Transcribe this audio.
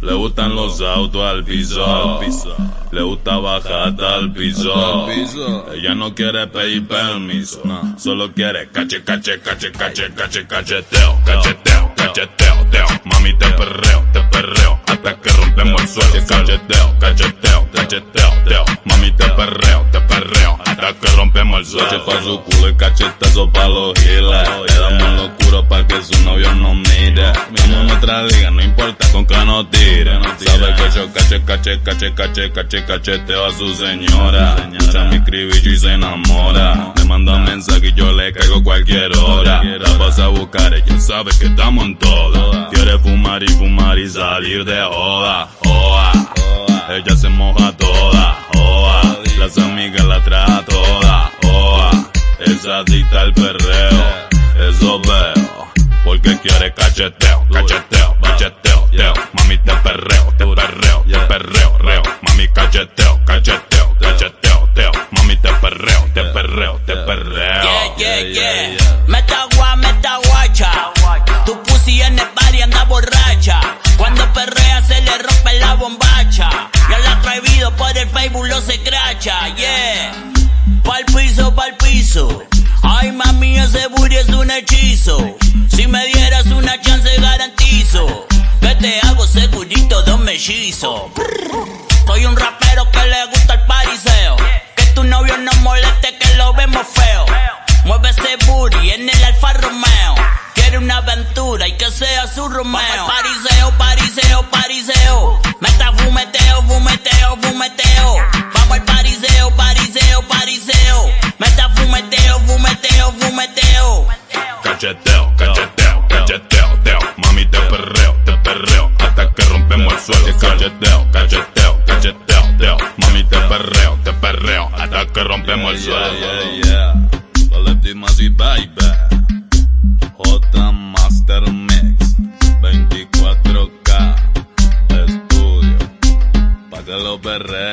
Le gustan los autos al piso. Le gusta bajar al piso. Ella no quiere pedir permiso. Solo quiere cache, cache, cache, cache, cache, cacheteo, cacheteo, cacheteo, teo. Mami te perreo, te perreo. Hasta que rompemos el suelo. Cacheteo, cacheteo, cacheteo, pa' su culo y cachetazo pa' los giles. Le damos locura pa' que su novio no mire. Como nuestra liga, no importa con que no tire. Sabe que yo cache, cache, cache, cache, cache, cacheteo a su señora. Escucha mi cribillo y se enamora. Me manda mensaje y yo le caigo cualquier hora. La vas a buscar, ella sabe que estamos en todo. Quiere fumar y fumar y salir de joda. Oa. Ella Es adicta al perreo. Eso veo. Porque quiere cacheteo, cacheteo, cacheteo, teo. Mami te perreo, te perreo, te perreo, reo. Mami cacheteo, cacheteo, cacheteo, teo. Mami te perreo, te perreo, te perreo. Yeah, yeah, yeah. Meta gua, meta guacha. Tu pussy en el party anda borracha. Cuando perrea se le rompe la bombacha. Ya la ha prohibido por el Facebook lo se cracha. Yeah. Si me dieras una chance, garantizo que te hago segurito de un mellizo. Soy un rapero que le gusta el pariseo. Que tu novio no moleste, que lo vemos feo. Mueve ese en el Alfa Romeo. Quiere una aventura y que sea su Romeo. Cacheteo, cacheteo, cacheteo, teo. Mami te perreo, te perreo. Hasta que rompemos el suelo. Cacheteo, cacheteo, cacheteo, teo. Mami te perreo, te perreo. Hasta que rompemos el suelo. Yeah, yeah, yeah. Mazzi, baby. J Master Mix. 24K. Estudio. Pa' que lo perreo.